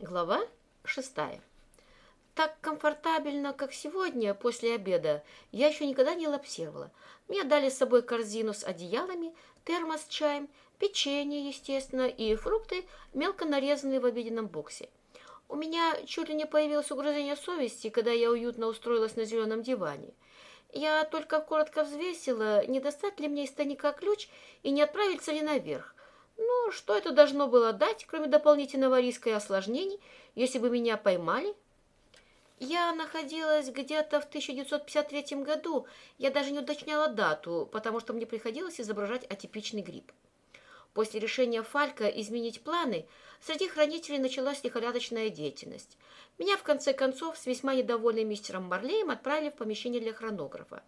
Глава шестая. Так комфортабельно, как сегодня, после обеда, я еще никогда не лапсировала. Мне дали с собой корзину с одеялами, термос с чаем, печенье, естественно, и фрукты, мелко нарезанные в обеденном боксе. У меня чуть ли не появилось угрызение совести, когда я уютно устроилась на зеленом диване. Я только коротко взвесила, не достать ли мне из тайника ключ и не отправиться ли наверх. Ну, что это должно было дать, кроме дополнительного риска и осложнений, если бы меня поймали? Я находилась где-то в 1953 году. Я даже не уточняла дату, потому что мне приходилось изображать атипичный грипп. После решения Фалька изменить планы, среди хранителей началась лихорадочная деятельность. Меня, в конце концов, с весьма недовольным мистером Марлеем отправили в помещение для хронографа.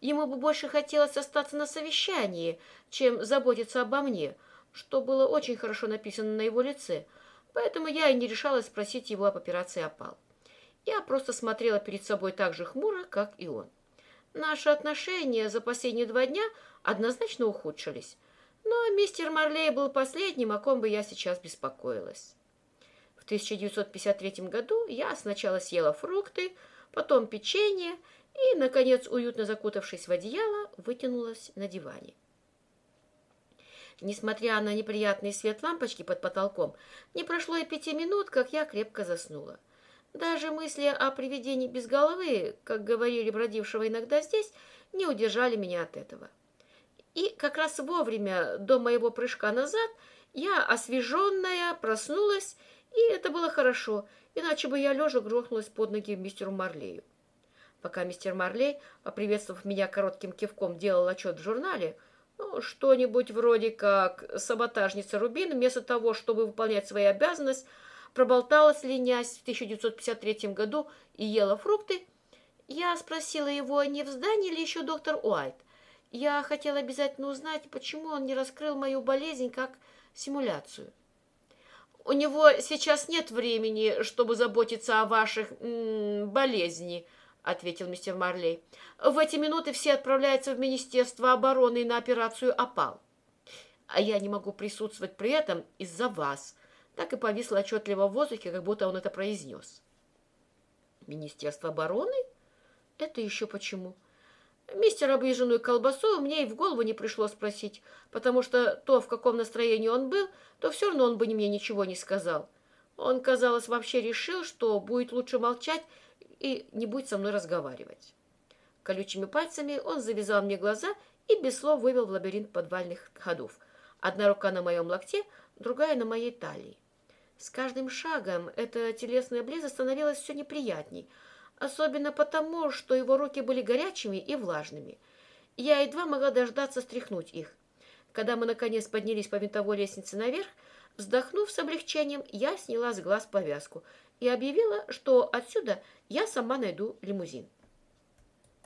Ему бы больше хотелось остаться на совещании, чем заботиться обо мне – что было очень хорошо написано на его лице, поэтому я и не решалась спросить его об операции «Опал». Я просто смотрела перед собой так же хмуро, как и он. Наши отношения за последние два дня однозначно ухудшились, но мистер Марлей был последним, о ком бы я сейчас беспокоилась. В 1953 году я сначала съела фрукты, потом печенье и, наконец, уютно закутавшись в одеяло, вытянулась на диване. Несмотря на неприятный свет лампочки под потолком, не прошло и пяти минут, как я крепко заснула. Даже мысли о привидении без головы, как говорили бродившего иногда здесь, не удержали меня от этого. И как раз вовремя до моего прыжка назад я, освеженная, проснулась, и это было хорошо, иначе бы я лежа грохнулась под ноги мистеру Марлею. Пока мистер Марлей, поприветствовав меня коротким кивком, делал отчет в журнале, что-нибудь вроде как саботажница Рубин, вместо того, чтобы выполнять свои обязанности, проболталась линясь в 1953 году и ела фрукты. Я спросила его, не в здании ли еще доктор Уайт. Я хотела обязательно узнать, почему он не раскрыл мою болезнь как симуляцию. У него сейчас нет времени, чтобы заботиться о ваших м -м, болезни, ответил мистер Марлей. В эти минуты все отправляются в Министерство обороны на операцию «Опал». А я не могу присутствовать при этом из-за вас. Так и повисло отчетливо в воздухе, как будто он это произнес. Министерство обороны? Это еще почему? Мистер объезженную колбасу мне и в голову не пришло спросить, потому что то, в каком настроении он был, то все равно он бы мне ничего не сказал. Он, казалось, вообще решил, что будет лучше молчать, и не будь со мной разговаривать. Колючими пальцами он завязал мне глаза и без слов вывел в лабиринт подвальных ходов. Одна рука на моем локте, другая на моей талии. С каждым шагом эта телесная близость становилась все неприятней, особенно потому, что его руки были горячими и влажными. Я едва могла дождаться стряхнуть их. Когда мы, наконец, поднялись по винтовой лестнице наверх, вздохнув с облегчением, я сняла с глаз повязку и объявила, что отсюда я сама найду лимузин.